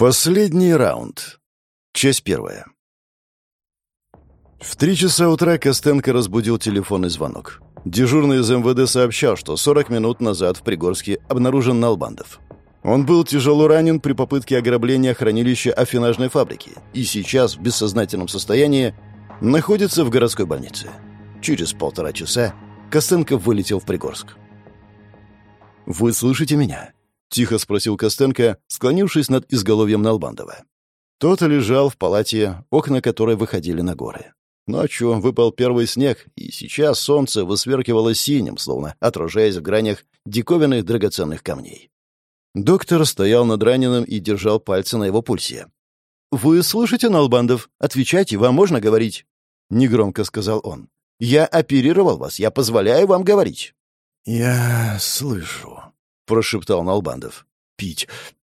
Последний раунд. Часть первая. В три часа утра Костенко разбудил телефонный звонок. Дежурный из МВД сообщал, что 40 минут назад в Пригорске обнаружен Налбандов. Он был тяжело ранен при попытке ограбления хранилища афинажной фабрики и сейчас в бессознательном состоянии находится в городской больнице. Через полтора часа Костенко вылетел в Пригорск. «Вы слышите меня?» — тихо спросил Костенко, склонившись над изголовьем Налбандова. Тот лежал в палате, окна которой выходили на горы. Ночью выпал первый снег, и сейчас солнце высверкивало синим, словно отражаясь в гранях диковинных драгоценных камней. Доктор стоял над раненым и держал пальцы на его пульсе. «Вы слышите, Налбандов? Отвечайте, вам можно говорить?» — негромко сказал он. «Я оперировал вас, я позволяю вам говорить». «Я слышу», прошептал Налбандов. «Пить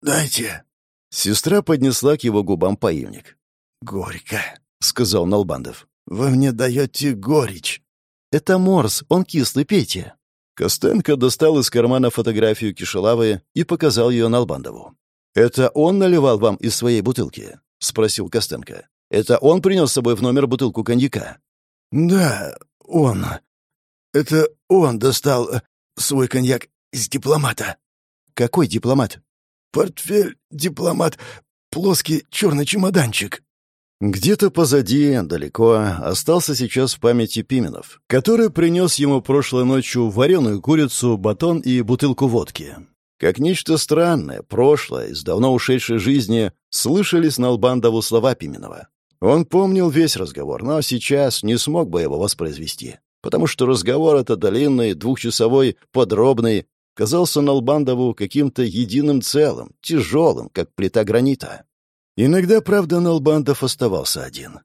дайте». Сестра поднесла к его губам поильник. «Горько», — сказал Налбандов. «Вы мне даете горечь». «Это морс, он кислый, пейте». Костенко достал из кармана фотографию Кишелавы и показал ее Налбандову. «Это он наливал вам из своей бутылки?» — спросил Костенко. «Это он принес с собой в номер бутылку коньяка?» «Да, он. Это он достал э, свой коньяк из дипломата». «Какой дипломат?» «Портфель, дипломат, плоский черный чемоданчик». Где-то позади, далеко, остался сейчас в памяти Пименов, который принес ему прошлой ночью вареную курицу, батон и бутылку водки. Как нечто странное, прошлое, из давно ушедшей жизни, слышались на Албандову слова Пименова. Он помнил весь разговор, но сейчас не смог бы его воспроизвести, потому что разговор это длинный, двухчасовой, подробный, казался Налбандову каким-то единым целым, тяжелым, как плита гранита. Иногда, правда, Налбандов оставался один.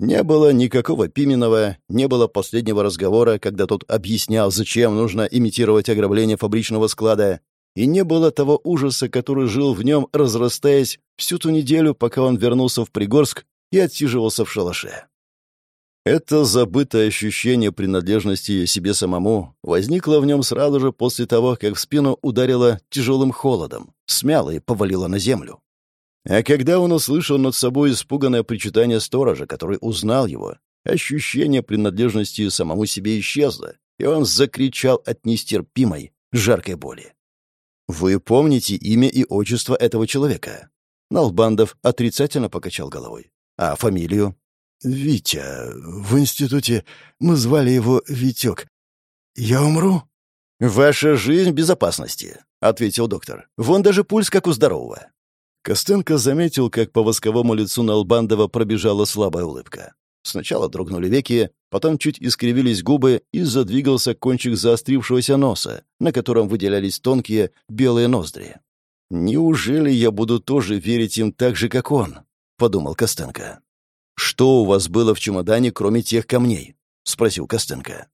Не было никакого Пименова, не было последнего разговора, когда тот объяснял, зачем нужно имитировать ограбление фабричного склада, и не было того ужаса, который жил в нем, разрастаясь всю ту неделю, пока он вернулся в Пригорск и отсиживался в шалаше. Это забытое ощущение принадлежности себе самому возникло в нем сразу же после того, как в спину ударило тяжелым холодом, смяло и повалило на землю. А когда он услышал над собой испуганное причитание сторожа, который узнал его, ощущение принадлежности самому себе исчезло, и он закричал от нестерпимой, жаркой боли. «Вы помните имя и отчество этого человека?» Налбандов отрицательно покачал головой. «А фамилию?» «Витя. В институте мы звали его Витек. Я умру?» «Ваша жизнь в безопасности», — ответил доктор. «Вон даже пульс, как у здорового». Костенко заметил, как по восковому лицу Налбандова пробежала слабая улыбка. Сначала дрогнули веки, потом чуть искривились губы и задвигался кончик заострившегося носа, на котором выделялись тонкие белые ноздри. «Неужели я буду тоже верить им так же, как он?» — подумал Костенко. «Что у вас было в чемодане, кроме тех камней?» — спросил Костенко.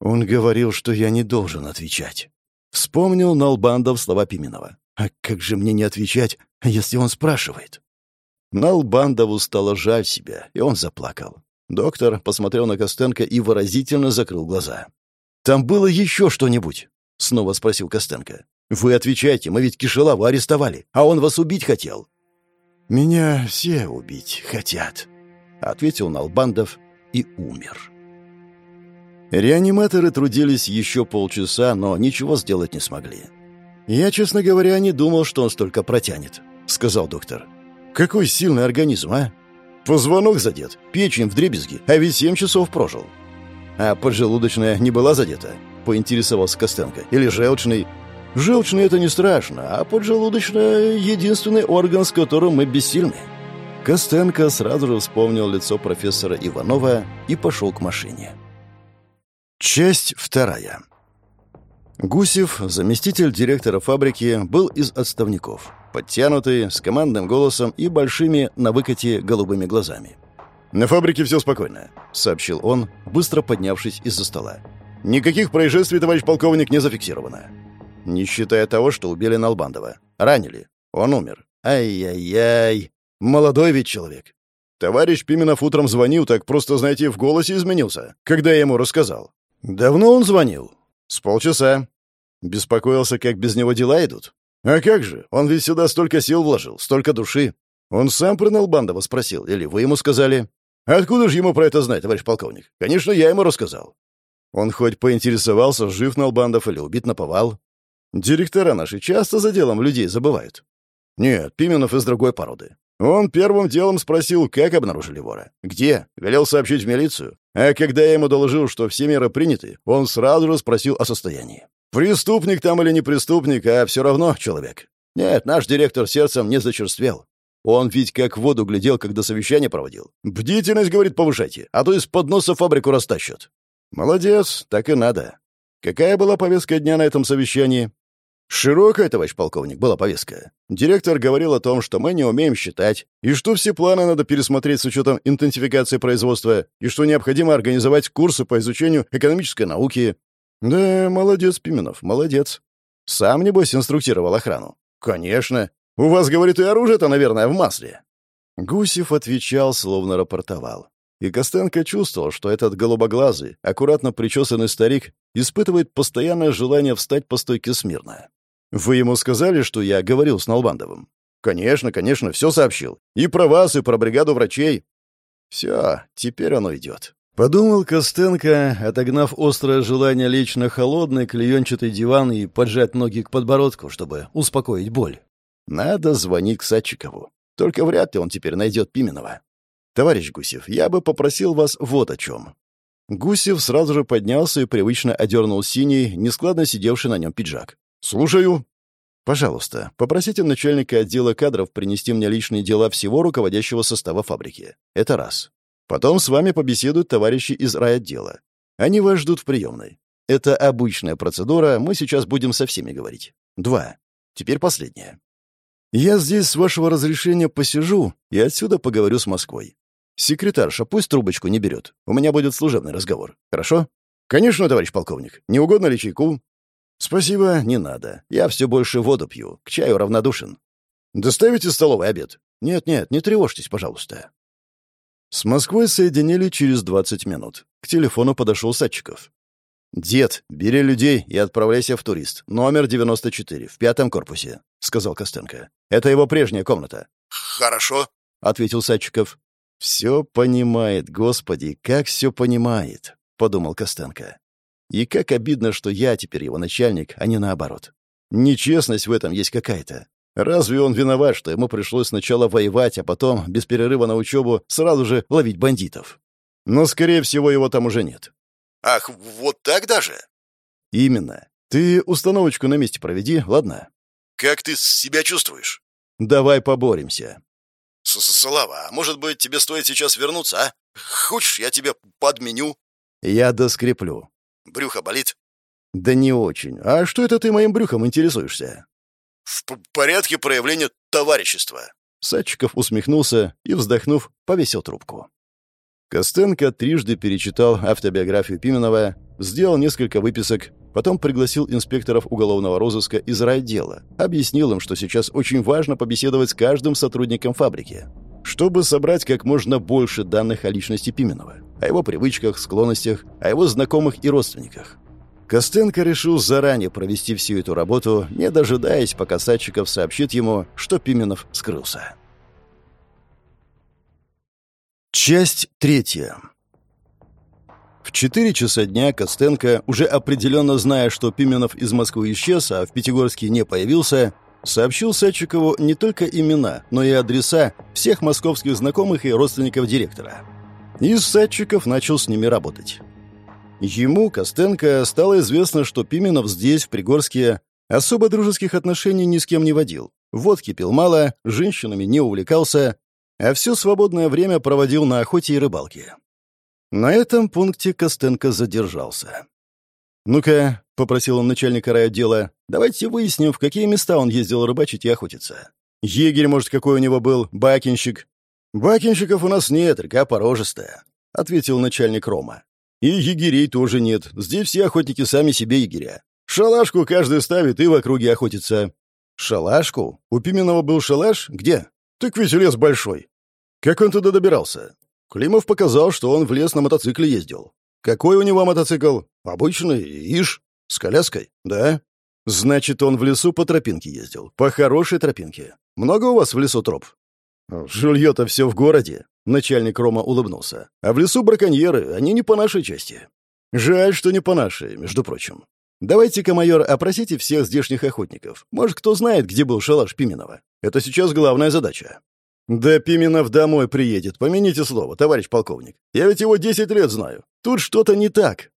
Он говорил, что я не должен отвечать. Вспомнил Налбандов слова Пименова. «А как же мне не отвечать, если он спрашивает?» Налбандову стало жаль себя, и он заплакал. Доктор посмотрел на Костенко и выразительно закрыл глаза. «Там было еще что-нибудь?» — снова спросил Костенко. «Вы отвечайте, мы ведь Кишелаву арестовали, а он вас убить хотел». «Меня все убить хотят», — ответил Налбандов и умер. Реаниматоры трудились еще полчаса, но ничего сделать не смогли. «Я, честно говоря, не думал, что он столько протянет», — сказал доктор. «Какой сильный организм, а? Позвонок задет, печень в дребезги, а ведь семь часов прожил». «А поджелудочная не была задета?» — поинтересовался Костенко. «Или желчный?» «Желчный — это не страшно, а поджелудочная — единственный орган, с которым мы бессильны». Костенко сразу же вспомнил лицо профессора Иванова и пошел к машине. Часть вторая. Гусев, заместитель директора фабрики, был из отставников, подтянутый, с командным голосом и большими на выкате голубыми глазами. «На фабрике все спокойно», — сообщил он, быстро поднявшись из-за стола. «Никаких происшествий, товарищ полковник, не зафиксировано. Не считая того, что убили Налбандова. Ранили. Он умер. Ай-яй-яй. Молодой ведь человек. Товарищ Пименов утром звонил, так просто, знаете, в голосе изменился, когда я ему рассказал. Давно он звонил? С полчаса. Беспокоился, как без него дела идут? «А как же? Он ведь сюда столько сил вложил, столько души. Он сам про Налбандова спросил, или вы ему сказали?» «Откуда же ему про это знать, товарищ полковник? Конечно, я ему рассказал». Он хоть поинтересовался, жив Налбандов или убит на повал. Директора наши часто за делом людей забывают. Нет, Пименов из другой породы. Он первым делом спросил, как обнаружили вора. Где? Велел сообщить в милицию. А когда я ему доложил, что все меры приняты, он сразу же спросил о состоянии. Преступник там или не преступник, а все равно человек. Нет, наш директор сердцем не зачерствел. Он ведь как в воду глядел, когда совещание проводил. «Бдительность, — говорит, — повышайте, а то из-под носа фабрику растащат». «Молодец, так и надо. Какая была повестка дня на этом совещании?» «Широкая, товарищ полковник, была повестка. Директор говорил о том, что мы не умеем считать, и что все планы надо пересмотреть с учетом интенсификации производства, и что необходимо организовать курсы по изучению экономической науки, «Да, молодец, Пименов, молодец. Сам, небось, инструктировал охрану?» «Конечно. У вас, говорит, и оружие-то, наверное, в масле». Гусев отвечал, словно рапортовал. И Костенко чувствовал, что этот голубоглазый, аккуратно причесанный старик испытывает постоянное желание встать по стойке смирно. «Вы ему сказали, что я говорил с Налбандовым?» «Конечно, конечно, все сообщил. И про вас, и про бригаду врачей». «Все, теперь оно идет. Подумал Костенко, отогнав острое желание лечь на холодный клеенчатый диван и поджать ноги к подбородку, чтобы успокоить боль. Надо звонить к Садчикову. Только вряд ли он теперь найдет Пименова. «Товарищ Гусев, я бы попросил вас вот о чем». Гусев сразу же поднялся и привычно одернул синий, нескладно сидевший на нем пиджак. «Слушаю». «Пожалуйста, попросите начальника отдела кадров принести мне личные дела всего руководящего состава фабрики. Это раз. Потом с вами побеседуют товарищи из райотдела. Они вас ждут в приемной. Это обычная процедура, мы сейчас будем со всеми говорить. Два. Теперь последнее. Я здесь, с вашего разрешения, посижу и отсюда поговорю с Москвой. Секретарша пусть трубочку не берет. У меня будет служебный разговор. Хорошо? Конечно, товарищ полковник. Не угодно ли чайку? Спасибо, не надо. Я все больше воду пью. К чаю равнодушен. Доставите столовый обед? Нет-нет, не тревожьтесь, пожалуйста. С Москвой соединили через 20 минут. К телефону подошел Садчиков. «Дед, бери людей и отправляйся в турист. Номер 94, в пятом корпусе», — сказал Костенко. «Это его прежняя комната». «Хорошо», — ответил Садчиков. «Все понимает, господи, как все понимает», — подумал Костенко. «И как обидно, что я теперь его начальник, а не наоборот. Нечестность в этом есть какая-то. Разве он виноват, что ему пришлось сначала воевать, а потом, без перерыва на учебу, сразу же ловить бандитов? Но, скорее всего, его там уже нет. «Ах, вот так даже?» «Именно. Ты установочку на месте проведи, ладно?» «Как ты себя чувствуешь?» «Давай поборемся». С «Слава, а может быть, тебе стоит сейчас вернуться, а? Хочешь, я тебе подменю?» «Я доскреплю». «Брюхо болит?» «Да не очень. А что это ты моим брюхом интересуешься?» в порядке проявления товарищества». Садчиков усмехнулся и, вздохнув, повесил трубку. Костенко трижды перечитал автобиографию Пименова, сделал несколько выписок, потом пригласил инспекторов уголовного розыска из райотдела, объяснил им, что сейчас очень важно побеседовать с каждым сотрудником фабрики, чтобы собрать как можно больше данных о личности Пименова, о его привычках, склонностях, о его знакомых и родственниках. Костенко решил заранее провести всю эту работу, не дожидаясь, пока Садчиков сообщит ему, что Пименов скрылся. Часть третья. В четыре часа дня Костенко, уже определенно зная, что Пименов из Москвы исчез, а в Пятигорске не появился, сообщил Садчикову не только имена, но и адреса всех московских знакомых и родственников директора. И Садчиков начал с ними работать. Ему, Костенко, стало известно, что Пименов здесь, в Пригорске, особо дружеских отношений ни с кем не водил. Водки пил мало, женщинами не увлекался, а все свободное время проводил на охоте и рыбалке. На этом пункте Костенко задержался. «Ну-ка», — попросил он начальника райотдела, — «давайте выясним, в какие места он ездил рыбачить и охотиться. Егерь, может, какой у него был, бакинщик?» «Бакинщиков у нас нет, река порожистая», — ответил начальник Рома. И егерей тоже нет. Здесь все охотники сами себе егеря. Шалашку каждый ставит и в округе охотится. Шалашку? У Пименова был шалаш? Где? Так ведь лес большой. Как он туда добирался? Климов показал, что он в лес на мотоцикле ездил. Какой у него мотоцикл? Обычный, иш. С коляской? Да. Значит, он в лесу по тропинке ездил. По хорошей тропинке. Много у вас в лесу троп? Жилье-то все в городе. Начальник Рома улыбнулся. А в лесу браконьеры, они не по нашей части. Жаль, что не по нашей, между прочим. Давайте-ка, майор, опросите всех здешних охотников. Может, кто знает, где был шалаш Пименова. Это сейчас главная задача. Да Пименов домой приедет, помяните слово, товарищ полковник. Я ведь его десять лет знаю. Тут что-то не так.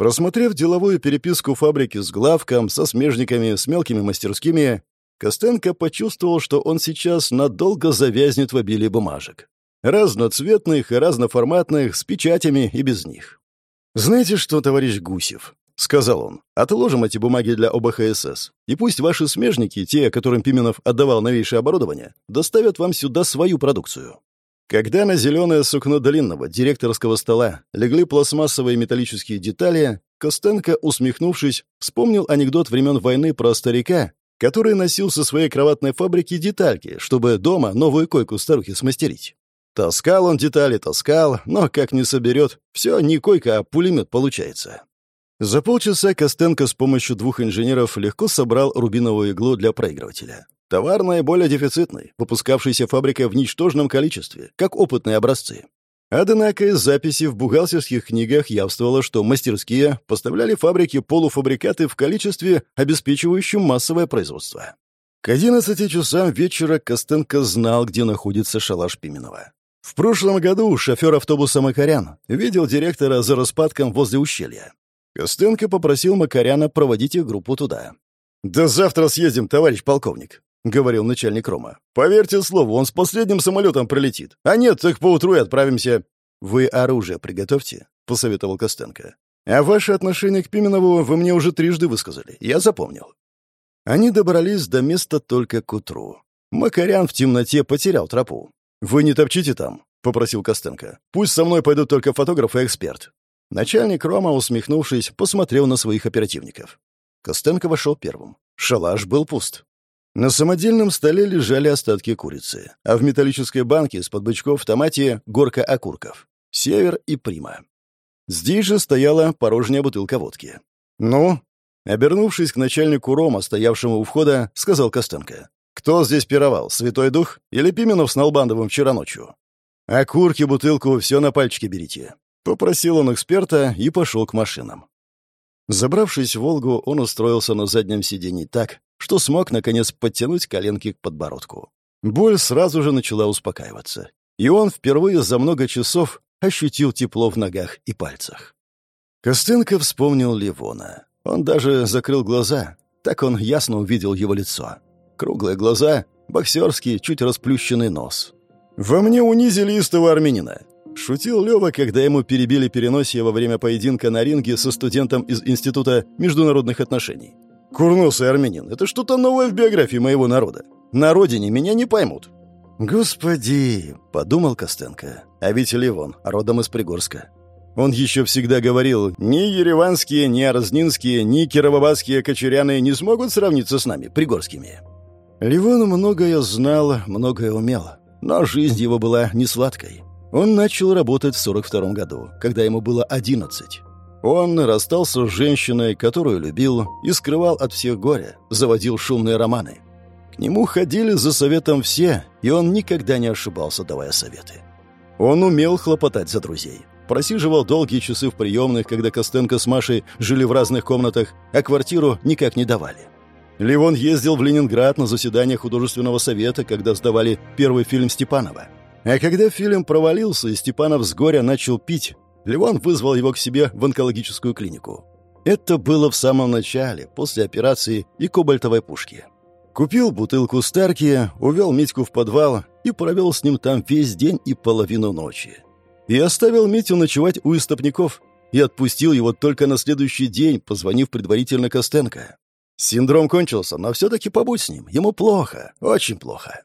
Просмотрев деловую переписку фабрики с главком, со смежниками, с мелкими мастерскими, Костенко почувствовал, что он сейчас надолго завязнет в обилии бумажек. Разноцветных и разноформатных, с печатями и без них. «Знаете что, товарищ Гусев?» — сказал он. «Отложим эти бумаги для ОБХСС, и пусть ваши смежники, те, которым Пименов отдавал новейшее оборудование, доставят вам сюда свою продукцию. Когда на зеленое сукно длинного директорского стола легли пластмассовые металлические детали, Костенко, усмехнувшись, вспомнил анекдот времен войны про старика, который носил со своей кроватной фабрики детальки, чтобы дома новую койку старухи смастерить. Таскал он детали, таскал, но как не соберет, все не койка, а пулемет получается. За полчаса Костенко с помощью двух инженеров легко собрал рубиновую иглу для проигрывателя. Товар наиболее дефицитный, выпускавшийся фабрикой в ничтожном количестве, как опытные образцы. Однако из записи в бухгалтерских книгах явствовало, что мастерские поставляли фабрике полуфабрикаты в количестве, обеспечивающем массовое производство. К 11 часам вечера Костенко знал, где находится шалаш Пименова. В прошлом году шофер автобуса Макарян видел директора за распадком возле ущелья. Костенко попросил Макаряна проводить их группу туда. «Да завтра съездим, товарищ полковник», — говорил начальник Рома. «Поверьте слову, он с последним самолетом прилетит. А нет, так поутру и отправимся». «Вы оружие приготовьте», — посоветовал Костенко. «А ваше отношение к Пименову вы мне уже трижды высказали. Я запомнил». Они добрались до места только к утру. Макарян в темноте потерял тропу. «Вы не топчите там», — попросил Костенко. «Пусть со мной пойдут только фотограф и эксперт». Начальник Рома, усмехнувшись, посмотрел на своих оперативников. Костенко вошел первым. Шалаш был пуст. На самодельном столе лежали остатки курицы, а в металлической банке из-под бычков в томате горка окурков. Север и Прима. Здесь же стояла порожняя бутылка водки. «Ну?» Обернувшись к начальнику Рома, стоявшему у входа, сказал Костенко. «Кто здесь пировал, Святой Дух или Пименов с Налбандовым вчера ночью?» «Окурки, бутылку, все на пальчики берите». Попросил он эксперта и пошел к машинам. Забравшись в «Волгу», он устроился на заднем сиденье так, что смог, наконец, подтянуть коленки к подбородку. Боль сразу же начала успокаиваться, и он впервые за много часов ощутил тепло в ногах и пальцах. Костенко вспомнил Ливона. Он даже закрыл глаза, так он ясно увидел его лицо. Круглые глаза, боксерский, чуть расплющенный нос. «Во мне унизили истого армянина», — шутил Лёва, когда ему перебили переносие во время поединка на ринге со студентом из Института международных отношений. Курносый армянин — это что-то новое в биографии моего народа. На родине меня не поймут». «Господи!» — подумал Костенко. «А ведь Ливон, родом из Пригорска. Он еще всегда говорил, ни ереванские, ни арзнинские, ни кировобадские кочеряны не смогут сравниться с нами, пригорскими». Ливон многое знал, многое умел, но жизнь его была не сладкой. Он начал работать в 42 году, когда ему было 11. Он расстался с женщиной, которую любил, и скрывал от всех горя, заводил шумные романы. К нему ходили за советом все, и он никогда не ошибался, давая советы. Он умел хлопотать за друзей. Просиживал долгие часы в приемных, когда Костенко с Машей жили в разных комнатах, а квартиру никак не давали. Левон ездил в Ленинград на заседание художественного совета, когда сдавали первый фильм Степанова. А когда фильм провалился, и Степанов с горя начал пить, Левон вызвал его к себе в онкологическую клинику. Это было в самом начале, после операции и кобальтовой пушки. Купил бутылку Старки, увел Митьку в подвал и провел с ним там весь день и половину ночи. И оставил Митю ночевать у истопников и отпустил его только на следующий день, позвонив предварительно Костенко. Синдром кончился, но все-таки побудь с ним. Ему плохо, очень плохо.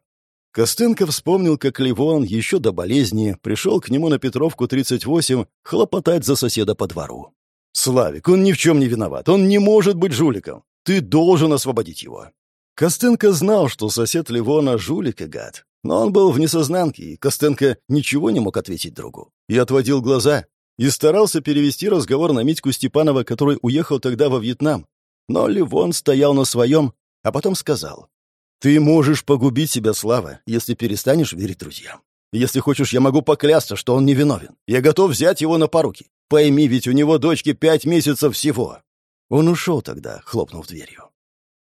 Костенко вспомнил, как Ливон еще до болезни пришел к нему на Петровку 38 хлопотать за соседа по двору. «Славик, он ни в чем не виноват. Он не может быть жуликом. Ты должен освободить его». Костенко знал, что сосед Ливона жулик и гад. Но он был в несознанке, и Костенко ничего не мог ответить другу. И отводил глаза, и старался перевести разговор на Митьку Степанова, который уехал тогда во Вьетнам. Но Ливон стоял на своем, а потом сказал. «Ты можешь погубить себя, Слава, если перестанешь верить друзьям. Если хочешь, я могу поклясться, что он невиновен. Я готов взять его на поруки. Пойми, ведь у него дочки пять месяцев всего». Он ушел тогда, хлопнув дверью.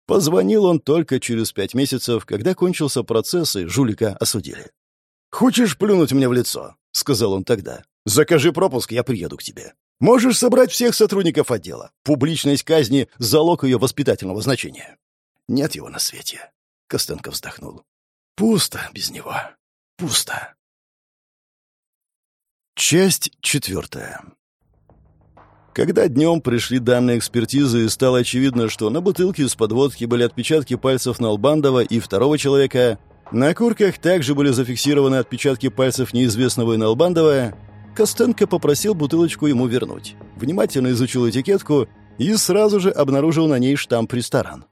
Позвонил он только через пять месяцев, когда кончился процесс и жулика осудили. «Хочешь плюнуть мне в лицо?» — сказал он тогда. «Закажи пропуск, я приеду к тебе. Можешь собрать всех сотрудников отдела. Публичность казни — залог ее воспитательного значения». «Нет его на свете», — Костенко вздохнул. «Пусто без него. Пусто». Часть четвертая. Когда днем пришли данные экспертизы и стало очевидно, что на бутылке с подводки были отпечатки пальцев Налбандова и второго человека, на курках также были зафиксированы отпечатки пальцев неизвестного Налбандова, Костенко попросил бутылочку ему вернуть. Внимательно изучил этикетку и сразу же обнаружил на ней штамп «Ресторан».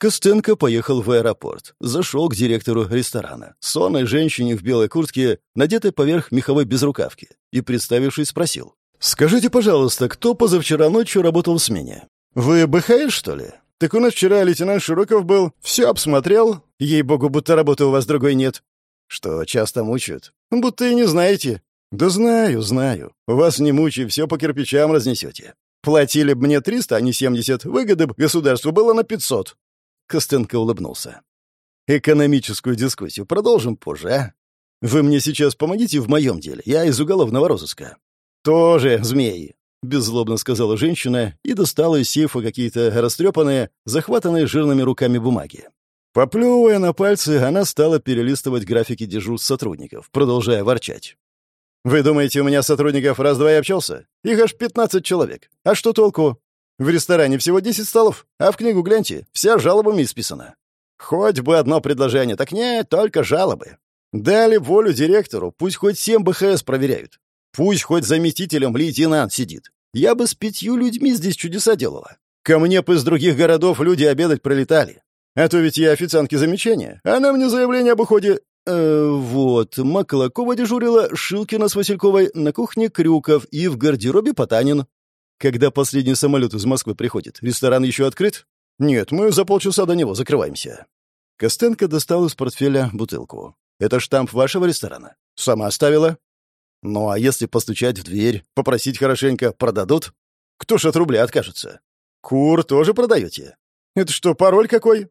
Костенко поехал в аэропорт, зашел к директору ресторана, сонной женщине в белой куртке, надетой поверх меховой безрукавки, и, представившись, спросил. «Скажите, пожалуйста, кто позавчера ночью работал в смене? Вы БХС, что ли? Так у нас вчера лейтенант Широков был, все обсмотрел. Ей-богу, будто работы у вас другой нет. Что, часто мучают? Будто и не знаете. Да знаю, знаю. Вас не мучай, все по кирпичам разнесете. Платили бы мне 300, а не 70, выгоды бы государству было на 500. Костенко улыбнулся. Экономическую дискуссию продолжим позже, а? Вы мне сейчас помогите в моем деле, я из уголовного розыска. «Тоже змеи», — беззлобно сказала женщина и достала из сейфа какие-то растрепанные, захватанные жирными руками бумаги. Поплевывая на пальцы, она стала перелистывать графики дежурств сотрудников, продолжая ворчать. «Вы думаете, у меня сотрудников раз-два и общался? Их аж 15 человек. А что толку? В ресторане всего 10 столов, а в книгу гляньте, вся жалобами исписана. Хоть бы одно предложение, так нет, только жалобы. Дали волю директору, пусть хоть 7 БХС проверяют. Пусть хоть заместителем лейтенант сидит. Я бы с пятью людьми здесь чудеса делала. Ко мне бы из других городов люди обедать пролетали. А то ведь я официантке замечания. Она мне заявление об уходе... Э, вот, Маклакова дежурила, Шилкина с Васильковой, на кухне Крюков и в гардеробе Потанин. Когда последний самолет из Москвы приходит, ресторан еще открыт? Нет, мы за полчаса до него закрываемся. Костенко достал из портфеля бутылку. Это штамп вашего ресторана? Сама оставила? Ну а если постучать в дверь, попросить хорошенько, продадут? Кто ж от рубля откажется? Кур тоже продаете? Это что, пароль какой?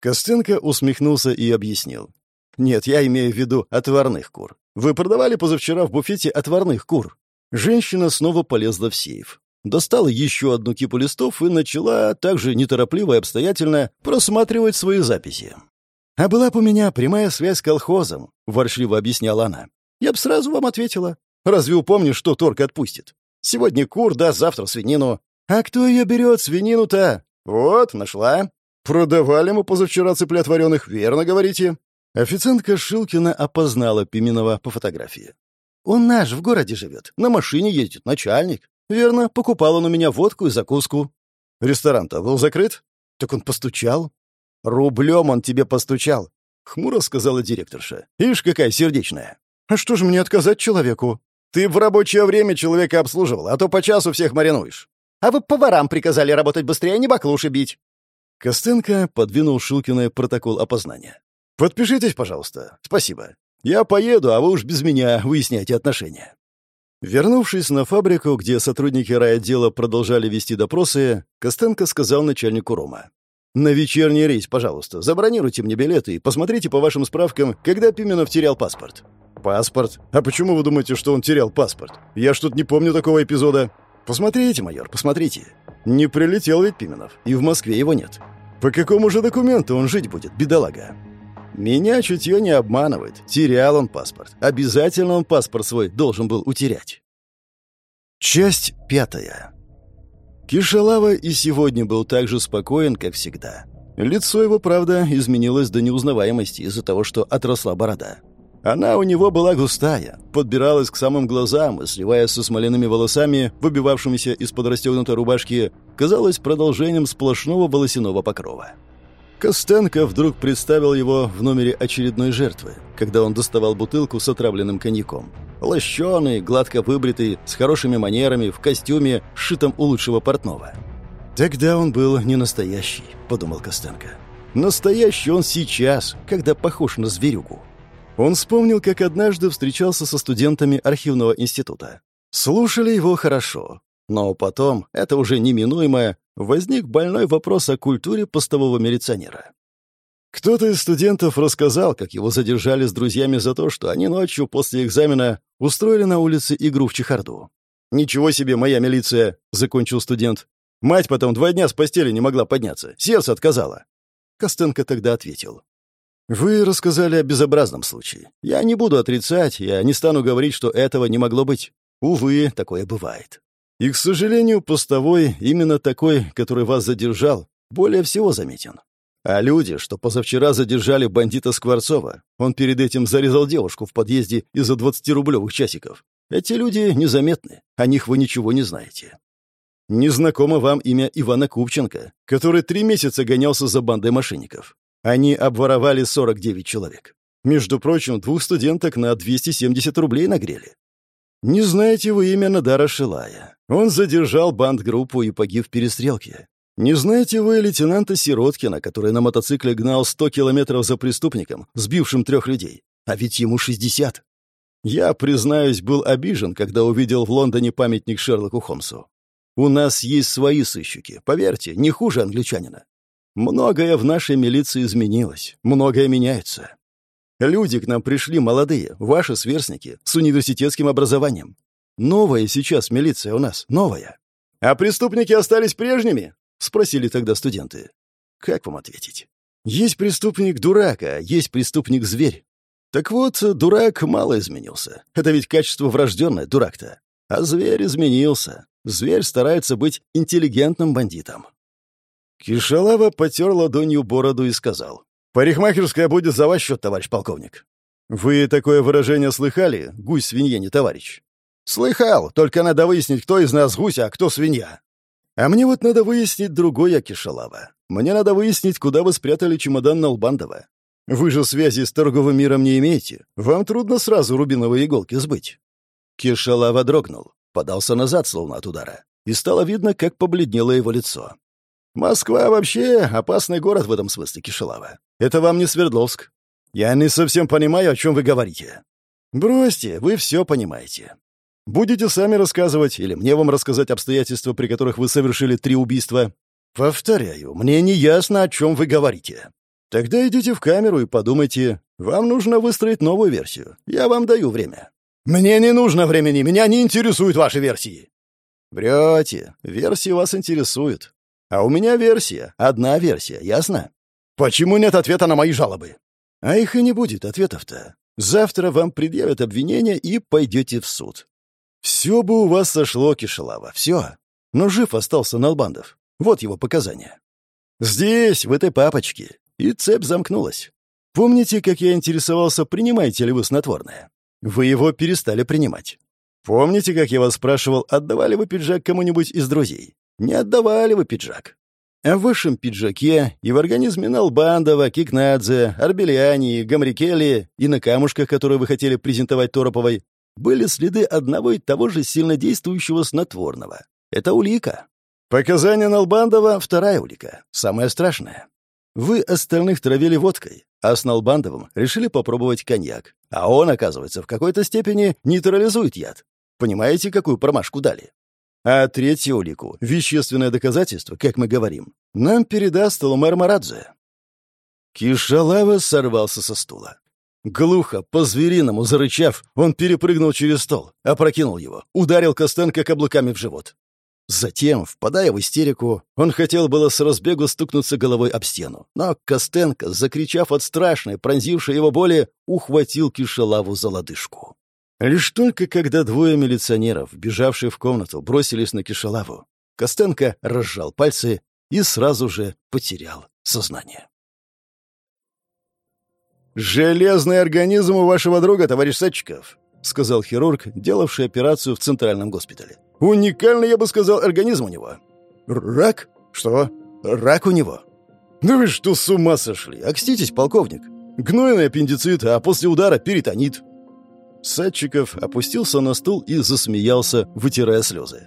Костенко усмехнулся и объяснил. Нет, я имею в виду отварных кур. Вы продавали позавчера в буфете отварных кур. Женщина снова полезла в сейф. Достала еще одну кипу листов и начала, также неторопливо и обстоятельно, просматривать свои записи. «А была бы у меня прямая связь с колхозом», — воршливо объясняла она. Я бы сразу вам ответила. Разве упомнишь, что торг отпустит? Сегодня кур, да завтра свинину. А кто ее берет, свинину-то? Вот, нашла. Продавали мы позавчера цыплят вареных, верно говорите? Официантка Шилкина опознала Пименова по фотографии. «Он наш, в городе живет. На машине ездит, начальник. Верно, покупал он у меня водку и закуску. Ресторан-то был закрыт? Так он постучал. Рублем он тебе постучал. Хмуро сказала директорша. Ишь, какая сердечная. А что же мне отказать человеку? Ты в рабочее время человека обслуживал, а то по часу всех маринуешь. А вы поварам приказали работать быстрее, а не баклуши бить. Костенко подвинул Шилкина протокол опознания. «Подпишитесь, пожалуйста. Спасибо. Я поеду, а вы уж без меня выясняйте отношения». Вернувшись на фабрику, где сотрудники райотдела продолжали вести допросы, Костенко сказал начальнику Рома. «На вечерний рейс, пожалуйста, забронируйте мне билеты и посмотрите по вашим справкам, когда Пименов терял паспорт. «Паспорт? А почему вы думаете, что он терял паспорт? Я тут не помню такого эпизода». «Посмотрите, майор, посмотрите. Не прилетел ведь Пименов, и в Москве его нет. По какому же документу он жить будет, бедолага?» «Меня чутье не обманывает. Терял он паспорт. Обязательно он паспорт свой должен был утерять». Часть пятая. Кишалава и сегодня был так же спокоен, как всегда. Лицо его, правда, изменилось до неузнаваемости из-за того, что отросла борода. Она у него была густая, подбиралась к самым глазам и, сливаясь со смоляными волосами, выбивавшимися из-под расстегнутой рубашки, казалась продолжением сплошного волосяного покрова. Костенко вдруг представил его в номере очередной жертвы, когда он доставал бутылку с отравленным коньяком. Лощеный, гладко выбритый, с хорошими манерами, в костюме, сшитом у лучшего портного. «Тогда он был не настоящий», — подумал Костенко. «Настоящий он сейчас, когда похож на зверюгу». Он вспомнил, как однажды встречался со студентами архивного института. Слушали его хорошо, но потом, это уже неминуемо, возник больной вопрос о культуре постового милиционера. Кто-то из студентов рассказал, как его задержали с друзьями за то, что они ночью после экзамена устроили на улице игру в чехарду. «Ничего себе, моя милиция!» — закончил студент. «Мать потом два дня с постели не могла подняться. Сердце отказало». Костенко тогда ответил. «Вы рассказали о безобразном случае. Я не буду отрицать, я не стану говорить, что этого не могло быть. Увы, такое бывает. И, к сожалению, постовой, именно такой, который вас задержал, более всего заметен. А люди, что позавчера задержали бандита Скворцова, он перед этим зарезал девушку в подъезде из-за 20-рублевых часиков. Эти люди незаметны, о них вы ничего не знаете. Незнакомо вам имя Ивана Купченко, который три месяца гонялся за бандой мошенников. Они обворовали 49 человек. Между прочим, двух студенток на 270 рублей нагрели. Не знаете вы имя Надара Шилая. Он задержал бандгруппу и погиб в перестрелке. Не знаете вы лейтенанта Сироткина, который на мотоцикле гнал 100 километров за преступником, сбившим трех людей? А ведь ему 60. Я, признаюсь, был обижен, когда увидел в Лондоне памятник Шерлоку Холмсу. У нас есть свои сыщики, поверьте, не хуже англичанина. Многое в нашей милиции изменилось, многое меняется. Люди к нам пришли молодые, ваши сверстники, с университетским образованием. Новая сейчас милиция у нас, новая. А преступники остались прежними? — спросили тогда студенты. «Как вам ответить? Есть преступник-дурак, а есть преступник-зверь. Так вот, дурак мало изменился. Это ведь качество врожденное, дурак-то. А зверь изменился. Зверь старается быть интеллигентным бандитом». Кишалава потер ладонью бороду и сказал. «Парикмахерская будет за ваш счет, товарищ полковник». «Вы такое выражение слыхали? Гусь свинье не товарищ». «Слыхал, только надо выяснить, кто из нас гусь, а кто свинья». А мне вот надо выяснить другое, Кишалава. Мне надо выяснить, куда вы спрятали чемодан Налбандова. Вы же связи с торговым миром не имеете. Вам трудно сразу рубиновые иголки сбыть». Кишалава дрогнул, подался назад, словно от удара, и стало видно, как побледнело его лицо. «Москва вообще опасный город в этом смысле, Кишалава. Это вам не Свердловск. Я не совсем понимаю, о чем вы говорите». «Бросьте, вы все понимаете. Будете сами рассказывать или мне вам рассказать обстоятельства, при которых вы совершили три убийства? Повторяю, мне не ясно, о чем вы говорите. Тогда идите в камеру и подумайте. Вам нужно выстроить новую версию. Я вам даю время. Мне не нужно времени, меня не интересуют ваши версии. Врете. Версии вас интересуют. А у меня версия. Одна версия, ясно? Почему нет ответа на мои жалобы? А их и не будет ответов-то. Завтра вам предъявят обвинение и пойдете в суд. Все бы у вас сошло, Кишелава, все. Но жив остался Налбандов. Вот его показания. Здесь, в этой папочке. И цепь замкнулась. Помните, как я интересовался, принимаете ли вы снотворное? Вы его перестали принимать. Помните, как я вас спрашивал, отдавали вы пиджак кому-нибудь из друзей? Не отдавали вы пиджак. А в вашем пиджаке и в организме Налбандова, Кикнадзе, Арбелиани, Гамрикели и на камушках, которые вы хотели презентовать Тороповой, были следы одного и того же сильнодействующего снотворного. Это улика. Показания Налбандова — вторая улика, самая страшная. Вы остальных травили водкой, а с Налбандовым решили попробовать коньяк. А он, оказывается, в какой-то степени нейтрализует яд. Понимаете, какую промашку дали? А третью улику, вещественное доказательство, как мы говорим, нам передаст Лумер Марадзе. Кишалава сорвался со стула. Глухо, по-звериному зарычав, он перепрыгнул через стол, опрокинул его, ударил Костенко каблуками в живот. Затем, впадая в истерику, он хотел было с разбегу стукнуться головой об стену, но Костенко, закричав от страшной, пронзившей его боли, ухватил Кишелаву за лодыжку. Лишь только когда двое милиционеров, бежавшие в комнату, бросились на Кишелаву, Костенко разжал пальцы и сразу же потерял сознание. «Железный организм у вашего друга, товарищ Садчиков», — сказал хирург, делавший операцию в центральном госпитале. «Уникальный, я бы сказал, организм у него». «Рак? Что? Рак у него?» «Ну вы что, с ума сошли? Окститесь, полковник. Гнойный аппендицит, а после удара перитонит». Садчиков опустился на стул и засмеялся, вытирая слезы.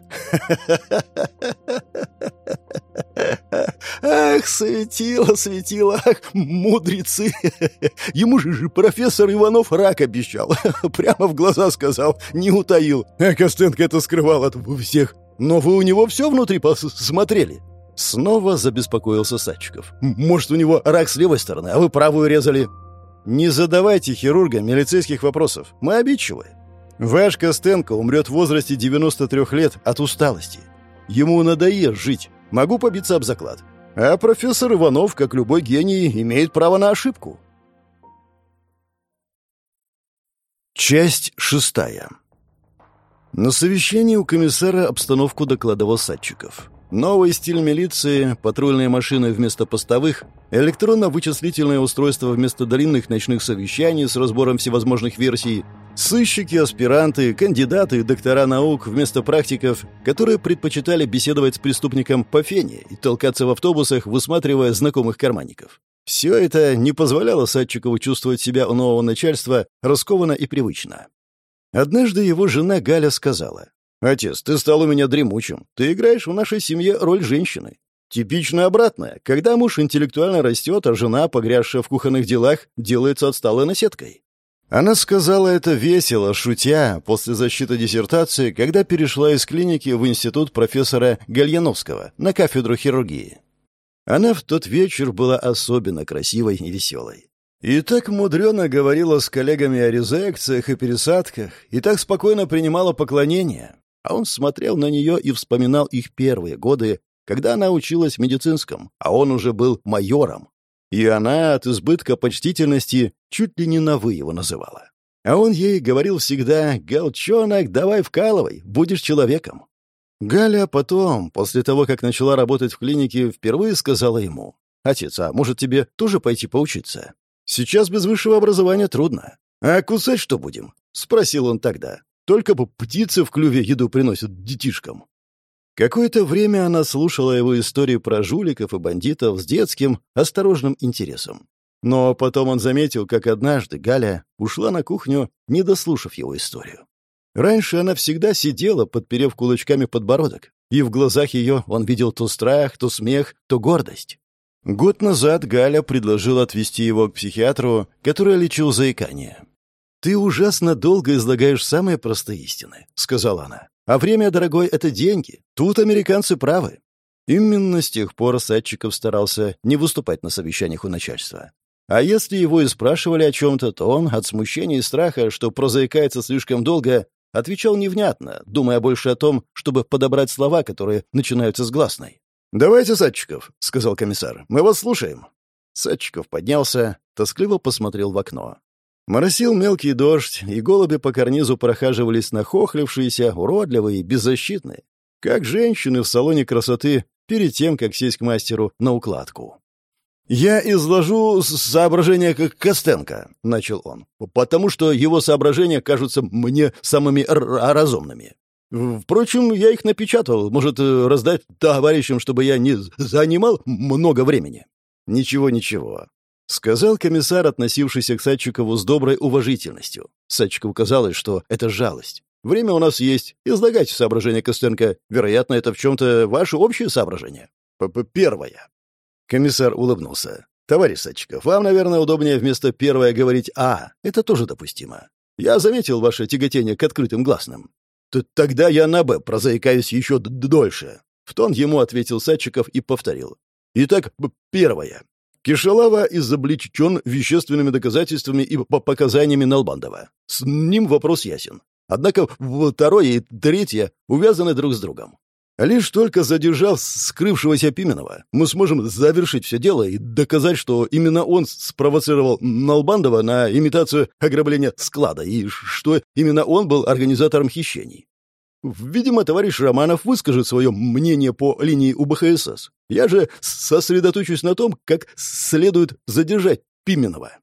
«Ах, светило, светило, ах, мудрецы! Ему же профессор Иванов рак обещал. Прямо в глаза сказал, не утаил. А Костенко это скрывал от всех. Но вы у него все внутри посмотрели?» Снова забеспокоился Садчиков. «Может, у него рак с левой стороны, а вы правую резали?» «Не задавайте хирургам милицейских вопросов. Мы обидчивы. Ваш Костенко умрет в возрасте 93 лет от усталости. Ему надоест жить. Могу побиться об заклад. А профессор Иванов, как любой гений, имеет право на ошибку». Часть шестая. На совещании у комиссара обстановку докладывал Садчиков. Новый стиль милиции, патрульные машины вместо постовых, электронно-вычислительное устройство вместо длинных ночных совещаний с разбором всевозможных версий, сыщики, аспиранты, кандидаты, доктора наук вместо практиков, которые предпочитали беседовать с преступником по фене и толкаться в автобусах, высматривая знакомых карманников. Все это не позволяло Садчикову чувствовать себя у нового начальства раскованно и привычно. Однажды его жена Галя сказала, «Отец, ты стал у меня дремучим. Ты играешь в нашей семье роль женщины. Типично обратное. Когда муж интеллектуально растет, а жена, погрязшая в кухонных делах, делается отсталой наседкой». Она сказала это весело, шутя, после защиты диссертации, когда перешла из клиники в институт профессора Гальяновского на кафедру хирургии. Она в тот вечер была особенно красивой и веселой. И так мудрено говорила с коллегами о резекциях и пересадках, и так спокойно принимала поклонения. А он смотрел на нее и вспоминал их первые годы, когда она училась в медицинском, а он уже был майором. И она от избытка почтительности чуть ли не на «вы» его называла. А он ей говорил всегда «Галчонок, давай вкалывай, будешь человеком». Галя потом, после того, как начала работать в клинике, впервые сказала ему «Отец, а может тебе тоже пойти поучиться? Сейчас без высшего образования трудно. А кусать что будем?» — спросил он тогда. Только бы птицы в клюве еду приносят детишкам. Какое-то время она слушала его истории про жуликов и бандитов с детским, осторожным интересом. Но потом он заметил, как однажды Галя ушла на кухню, не дослушав его историю. Раньше она всегда сидела, подперев кулачками подбородок, и в глазах ее он видел то страх, то смех, то гордость. Год назад Галя предложила отвезти его к психиатру, который лечил заикание. «Ты ужасно долго излагаешь самые простые истины», — сказала она. «А время, дорогой, — это деньги. Тут американцы правы». Именно с тех пор Садчиков старался не выступать на совещаниях у начальства. А если его и спрашивали о чем-то, то он, от смущения и страха, что прозаикается слишком долго, отвечал невнятно, думая больше о том, чтобы подобрать слова, которые начинаются с гласной. «Давайте, Садчиков», — сказал комиссар, — «мы вас слушаем». Садчиков поднялся, тоскливо посмотрел в окно. Моросил мелкий дождь, и голуби по карнизу прохаживались нахохлившиеся, уродливые и беззащитные, как женщины в салоне красоты перед тем, как сесть к мастеру на укладку. «Я изложу соображения Костенко», — начал он, «потому что его соображения кажутся мне самыми разумными. Впрочем, я их напечатал, может, раздать товарищам, чтобы я не занимал много времени». «Ничего, ничего. — сказал комиссар, относившийся к Садчикову с доброй уважительностью. Садчикову казалось, что это жалость. «Время у нас есть. Излагайте соображения Костенко. Вероятно, это в чем-то ваше общее соображение». П -п «Первое». Комиссар улыбнулся. «Товарищ Садчиков, вам, наверное, удобнее вместо «первое» говорить «а». Это тоже допустимо. Я заметил ваше тяготение к открытым гласным. Т Тогда я на «б» прозаикаюсь еще дольше». В тон ему ответил Садчиков и повторил. Итак, первое. Кишалава изобличен вещественными доказательствами и показаниями Налбандова. С ним вопрос ясен. Однако второе и третье увязаны друг с другом. Лишь только задержав скрывшегося Пименова, мы сможем завершить все дело и доказать, что именно он спровоцировал Налбандова на имитацию ограбления склада и что именно он был организатором хищений. Видимо, товарищ Романов выскажет свое мнение по линии УБХСС. Я же сосредоточусь на том, как следует задержать Пименова.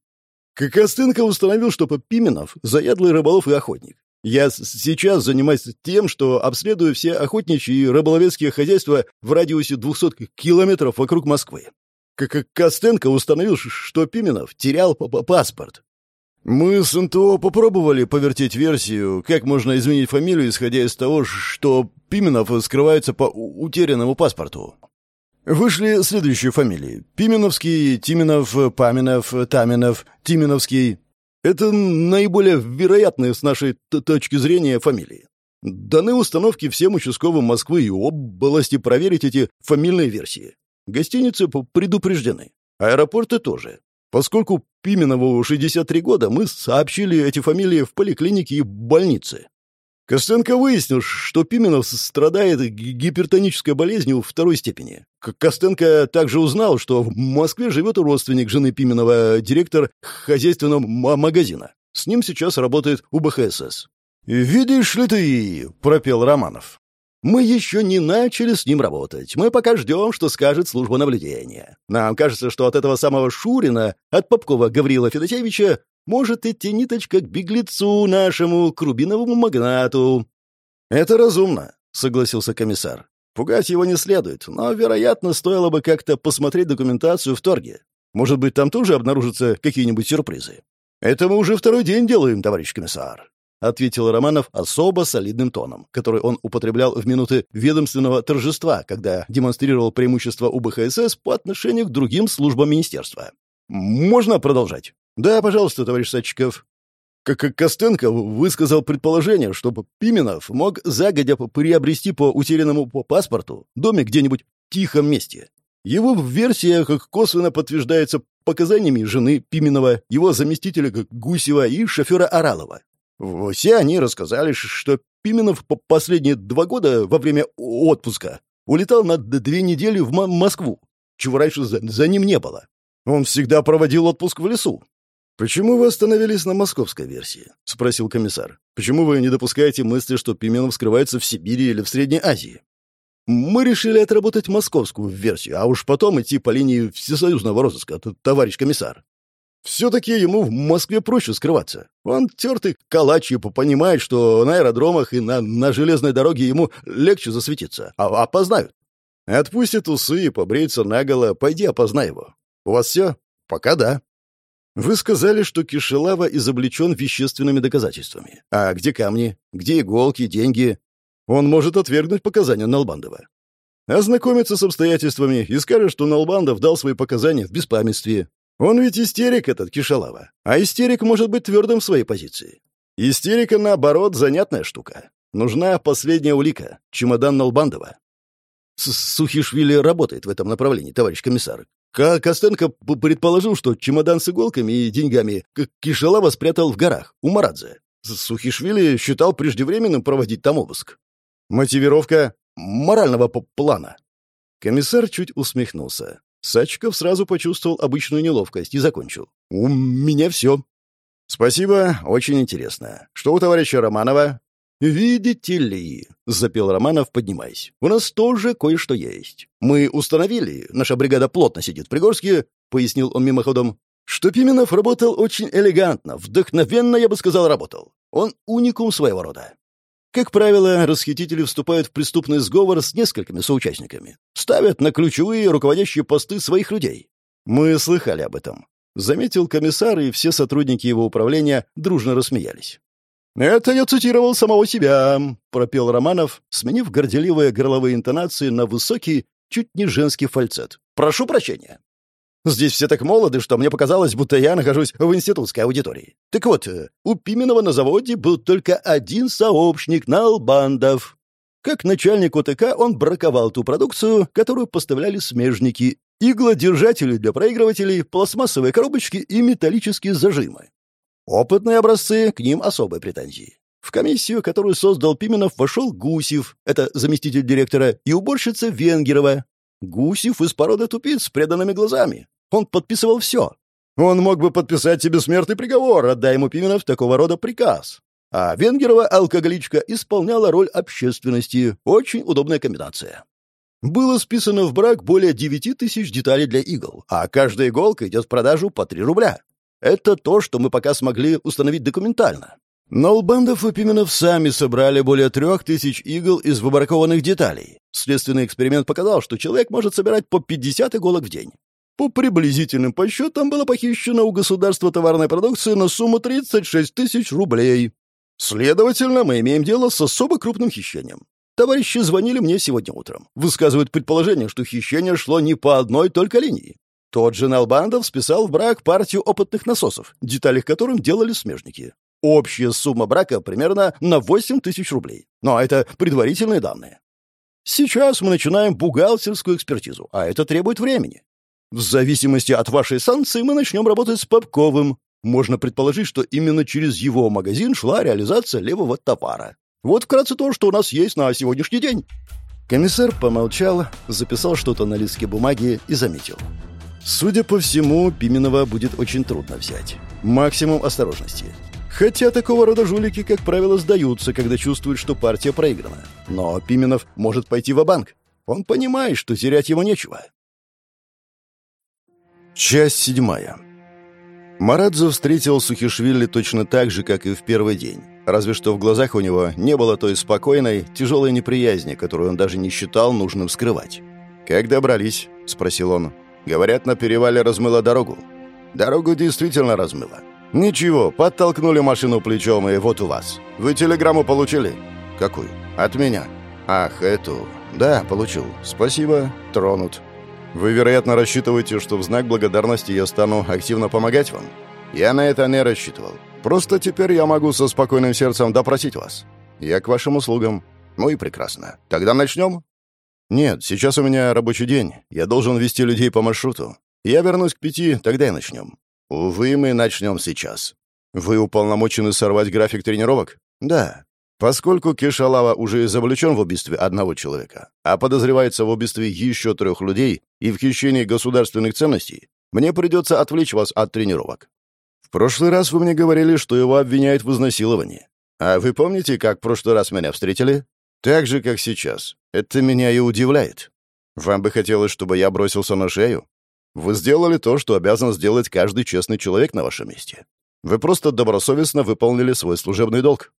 Костенко установил, что Пименов — заядлый рыболов и охотник. Я сейчас занимаюсь тем, что обследую все охотничьи и рыболовецкие хозяйства в радиусе 200 километров вокруг Москвы. Как Костенко установил, что Пименов терял паспорт. Мы с НТО попробовали повертеть версию, как можно изменить фамилию, исходя из того, что Пименов скрывается по утерянному паспорту. Вышли следующие фамилии. Пименовский, Тименов, Паменов, Таминов, Тименовский. Это наиболее вероятные с нашей точки зрения фамилии. Даны установки всем участковым Москвы и области проверить эти фамильные версии. Гостиницы предупреждены. Аэропорты тоже. Поскольку Пименову 63 года, мы сообщили эти фамилии в поликлинике и больнице. Костенко выяснил, что Пименов страдает гипертонической болезнью второй степени. Костенко также узнал, что в Москве живет родственник жены Пименова, директор хозяйственного магазина. С ним сейчас работает УБХСС. «Видишь ли ты?» — пропел Романов. Мы еще не начали с ним работать. Мы пока ждем, что скажет служба наблюдения. Нам кажется, что от этого самого Шурина, от Попкова Гаврила Федосеевича, может идти ниточка к беглецу нашему, к рубиновому магнату». «Это разумно», — согласился комиссар. «Пугать его не следует, но, вероятно, стоило бы как-то посмотреть документацию в торге. Может быть, там тоже обнаружатся какие-нибудь сюрпризы. Это мы уже второй день делаем, товарищ комиссар ответил Романов особо солидным тоном, который он употреблял в минуты ведомственного торжества, когда демонстрировал преимущество УБХСС по отношению к другим службам министерства. «Можно продолжать?» «Да, пожалуйста, товарищ Садчиков». Как Костенко высказал предположение, чтобы Пименов мог загодя приобрести по утерянному по паспорту домик где-нибудь в тихом месте. Его в версиях косвенно подтверждается показаниями жены Пименова, его заместителя Гусева и шофера Оралова. Все они рассказали, что Пименов последние два года во время отпуска улетал на две недели в Москву, чего раньше за, за ним не было. Он всегда проводил отпуск в лесу. «Почему вы остановились на московской версии?» — спросил комиссар. «Почему вы не допускаете мысли, что Пименов скрывается в Сибири или в Средней Азии?» «Мы решили отработать московскую версию, а уж потом идти по линии всесоюзного розыска, товарищ комиссар. Все-таки ему в Москве проще скрываться. Он тертый калач и понимает, что на аэродромах и на, на железной дороге ему легче засветиться, а опознают. Отпустит усы и побреется наголо, пойди опознай его. У вас все? Пока да. Вы сказали, что Кишелава изобличен вещественными доказательствами. А где камни? Где иголки, деньги? Он может отвергнуть показания Налбандова. Ознакомиться с обстоятельствами и скажет, что Налбандов дал свои показания в беспамятстве, он ведь истерик этот, Кишалава. А истерик может быть твердым в своей позиции. Истерика, наоборот, занятная штука. Нужна последняя улика — чемодан Налбандова. Сухишвили работает в этом направлении, товарищ комиссар. Костенко предположил, что чемодан с иголками и деньгами Кишалава спрятал в горах, у Марадзе. Сухишвили считал преждевременным проводить там обыск. Мотивировка морального плана. Комиссар чуть усмехнулся. Сачков сразу почувствовал обычную неловкость и закончил. «У меня все». «Спасибо, очень интересно. Что у товарища Романова?» «Видите ли», — запел Романов, поднимаясь, — «у нас тоже кое-что есть. Мы установили, наша бригада плотно сидит в Пригорске», — пояснил он мимоходом, что Пименов работал очень элегантно, вдохновенно, я бы сказал, работал. Он уникум своего рода. Как правило, расхитители вступают в преступный сговор с несколькими соучастниками. Ставят на ключевые руководящие посты своих людей. Мы слыхали об этом. Заметил комиссар, и все сотрудники его управления дружно рассмеялись. «Это я цитировал самого себя», — пропел Романов, сменив горделивые горловые интонации на высокий, чуть не женский фальцет. «Прошу прощения». Здесь все так молоды, что мне показалось, будто я нахожусь в институтской аудитории. Так вот, э, у Пименова на заводе был только один сообщник — Налбандов. Как начальник ОТК он браковал ту продукцию, которую поставляли смежники, иглодержатели для проигрывателей, пластмассовые коробочки и металлические зажимы. Опытные образцы, к ним особые претензии. В комиссию, которую создал Пименов, вошел Гусев, это заместитель директора, и уборщица Венгерова. Гусев из породы тупиц с преданными глазами. Он подписывал все. Он мог бы подписать себе смертный приговор, отдай ему Пименов такого рода приказ. А Венгерова алкоголичка исполняла роль общественности. Очень удобная комбинация. Было списано в брак более 9 тысяч деталей для игл, а каждая иголка идет в продажу по 3 рубля. Это то, что мы пока смогли установить документально. Но Улбандов и Пименов сами собрали более трех тысяч игл из выбракованных деталей. Следственный эксперимент показал, что человек может собирать по 50 иголок в день. По приблизительным подсчетам было похищено у государства товарной продукции на сумму 36 тысяч рублей. Следовательно, мы имеем дело с особо крупным хищением. Товарищи звонили мне сегодня утром. Высказывают предположение, что хищение шло не по одной только линии. Тот же Налбандов списал в брак партию опытных насосов, детали которым делали смежники. Общая сумма брака примерно на 8 тысяч рублей. Но это предварительные данные. Сейчас мы начинаем бухгалтерскую экспертизу, а это требует времени. В зависимости от вашей санкции мы начнем работать с Попковым. Можно предположить, что именно через его магазин шла реализация левого товара. Вот вкратце то, что у нас есть на сегодняшний день». Комиссар помолчал, записал что-то на листке бумаги и заметил. «Судя по всему, Пименова будет очень трудно взять. Максимум осторожности. Хотя такого рода жулики, как правило, сдаются, когда чувствуют, что партия проиграна. Но Пименов может пойти в банк Он понимает, что терять ему нечего. Часть седьмая. Марадзе встретил Сухишвили точно так же, как и в первый день. Разве что в глазах у него не было той спокойной, тяжелой неприязни, которую он даже не считал нужным скрывать. «Как добрались?» — спросил он. «Говорят, на перевале размыло дорогу». «Дорогу действительно размыло». «Ничего, подтолкнули машину плечом, и вот у вас. Вы телеграмму получили?» «Какую?» «От меня». «Ах, эту...» «Да, получил. Спасибо. Тронут». «Вы, вероятно, рассчитываете, что в знак благодарности я стану активно помогать вам?» «Я на это не рассчитывал. Просто теперь я могу со спокойным сердцем допросить вас. Я к вашим услугам. Ну и прекрасно. Тогда начнем?» «Нет, сейчас у меня рабочий день. Я должен вести людей по маршруту. Я вернусь к пяти, тогда и начнем». «Увы, мы начнем сейчас». «Вы уполномочены сорвать график тренировок?» «Да. Поскольку Кешалава уже изобличен в убийстве одного человека, а подозревается в убийстве еще трех людей и в хищении государственных ценностей, мне придется отвлечь вас от тренировок прошлый раз вы мне говорили, что его обвиняют в изнасиловании. А вы помните, как в прошлый раз меня встретили? Так же, как сейчас. Это меня и удивляет. Вам бы хотелось, чтобы я бросился на шею? Вы сделали то, что обязан сделать каждый честный человек на вашем месте. Вы просто добросовестно выполнили свой служебный долг.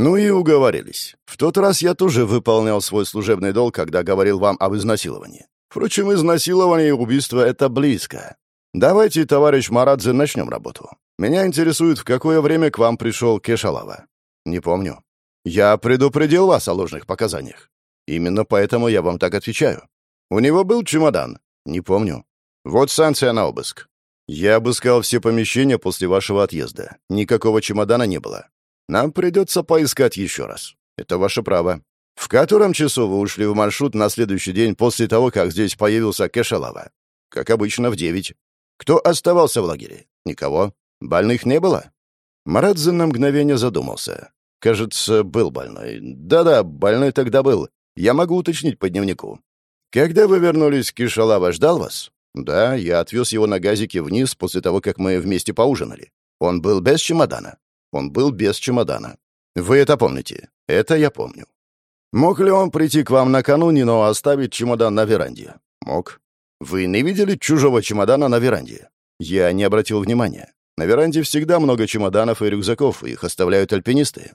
Ну и уговорились. В тот раз я тоже выполнял свой служебный долг, когда говорил вам об изнасиловании. Впрочем, изнасилование и убийство — это близко. Давайте, товарищ Марадзе, начнем работу. Меня интересует, в какое время к вам пришел Кешалава. Не помню. Я предупредил вас о ложных показаниях. Именно поэтому я вам так отвечаю. У него был чемодан. Не помню. Вот санкция на обыск. Я обыскал все помещения после вашего отъезда. Никакого чемодана не было. Нам придется поискать еще раз. Это ваше право. В котором часу вы ушли в маршрут на следующий день после того, как здесь появился Кешалава? Как обычно, в девять. Кто оставался в лагере? Никого. Больных не было? Марадзе на мгновение задумался. Кажется, был больной. Да-да, больной тогда был. Я могу уточнить по дневнику. Когда вы вернулись, Кишалава ждал вас? Да, я отвез его на газике вниз после того, как мы вместе поужинали. Он был без чемодана. Он был без чемодана. Вы это помните? Это я помню. Мог ли он прийти к вам накануне, но оставить чемодан на веранде? Мог. Вы не видели чужого чемодана на веранде? Я не обратил внимания. На веранде всегда много чемоданов и рюкзаков, их оставляют альпинисты.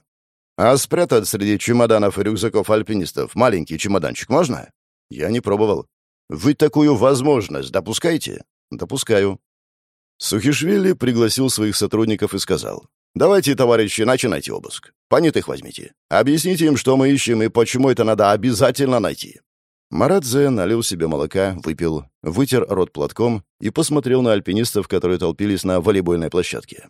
А спрятать среди чемоданов и рюкзаков альпинистов маленький чемоданчик можно? Я не пробовал. Вы такую возможность допускаете? Допускаю. Сухишвили пригласил своих сотрудников и сказал. «Давайте, товарищи, начинайте обыск. Понятых возьмите. Объясните им, что мы ищем и почему это надо обязательно найти. Марадзе налил себе молока, выпил, вытер рот платком и посмотрел на альпинистов, которые толпились на волейбольной площадке.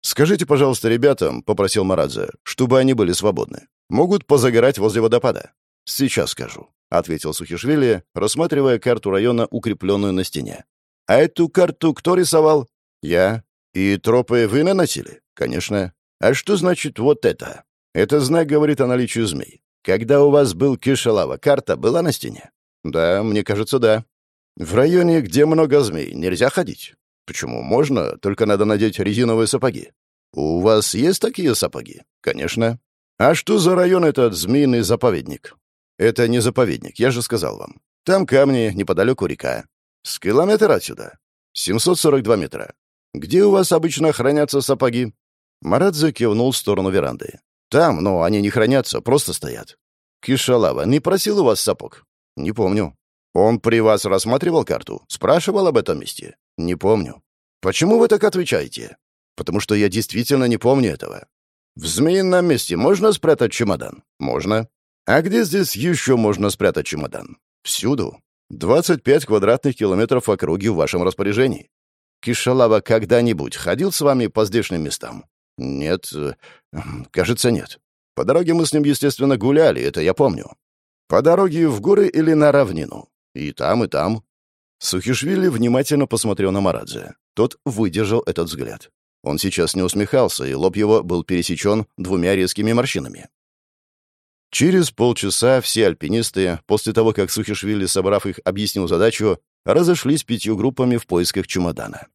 «Скажите, пожалуйста, ребятам», — попросил Марадзе, — «чтобы они были свободны. Могут позагорать возле водопада». «Сейчас скажу», — ответил Сухишвили, рассматривая карту района, укрепленную на стене. «А эту карту кто рисовал?» «Я». «И тропы вы наносили?» «Конечно». «А что значит вот это?» «Это знак говорит о наличии змей. Когда у вас был Кишалава, карта была на стене? Да, мне кажется, да. В районе, где много змей, нельзя ходить. Почему? Можно, только надо надеть резиновые сапоги. У вас есть такие сапоги? Конечно. А что за район этот змеиный заповедник? Это не заповедник, я же сказал вам. Там камни, неподалеку река. С километра отсюда. 742 метра. Где у вас обычно хранятся сапоги? Марадзе кивнул в сторону веранды. Там, но они не хранятся, просто стоят. Кишалава не просил у вас сапог? Не помню. «Он при вас рассматривал карту? Спрашивал об этом месте?» «Не помню». «Почему вы так отвечаете?» «Потому что я действительно не помню этого». «В змеином месте можно спрятать чемодан?» «Можно». «А где здесь еще можно спрятать чемодан?» «Всюду. 25 квадратных километров округи в вашем распоряжении. Кишалава когда-нибудь ходил с вами по здешним местам?» «Нет, э, кажется, нет. По дороге мы с ним, естественно, гуляли, это я помню. По дороге в горы или на равнину? И там, и там». Сухишвили внимательно посмотрел на Марадзе. Тот выдержал этот взгляд. Он сейчас не усмехался, и лоб его был пересечен двумя резкими морщинами. Через полчаса все альпинисты, после того, как Сухишвили, собрав их, объяснил задачу, разошлись пятью группами в поисках чемодана.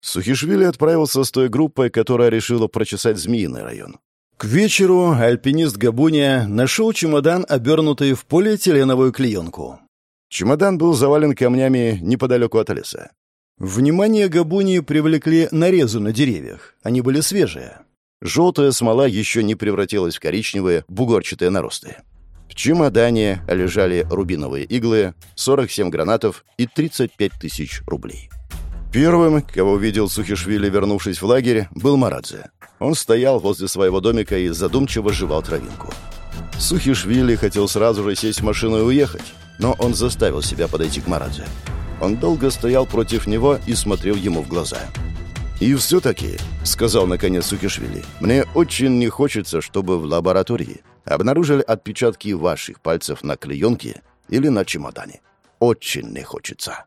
Сухишвили отправился с той группой, которая решила прочесать Змеиный район. К вечеру альпинист Габуния нашел чемодан, обернутый в полиэтиленовую клеенку. Чемодан был завален камнями неподалеку от леса. Внимание Габунии привлекли нарезы на деревьях. Они были свежие. Желтая смола еще не превратилась в коричневые бугорчатые наросты. Чемодане лежали рубиновые иглы, 47 гранатов и 35 тысяч рублей. Первым, кого увидел Сухишвили, вернувшись в лагерь, был Марадзе. Он стоял возле своего домика и задумчиво жевал травинку. Сухишвили хотел сразу же сесть в машину и уехать, но он заставил себя подойти к Марадзе. Он долго стоял против него и смотрел ему в глаза. «И все-таки», — сказал наконец Сухишвили, — «мне очень не хочется, чтобы в лаборатории обнаружили отпечатки ваших пальцев на клеенке или на чемодане. Очень не хочется».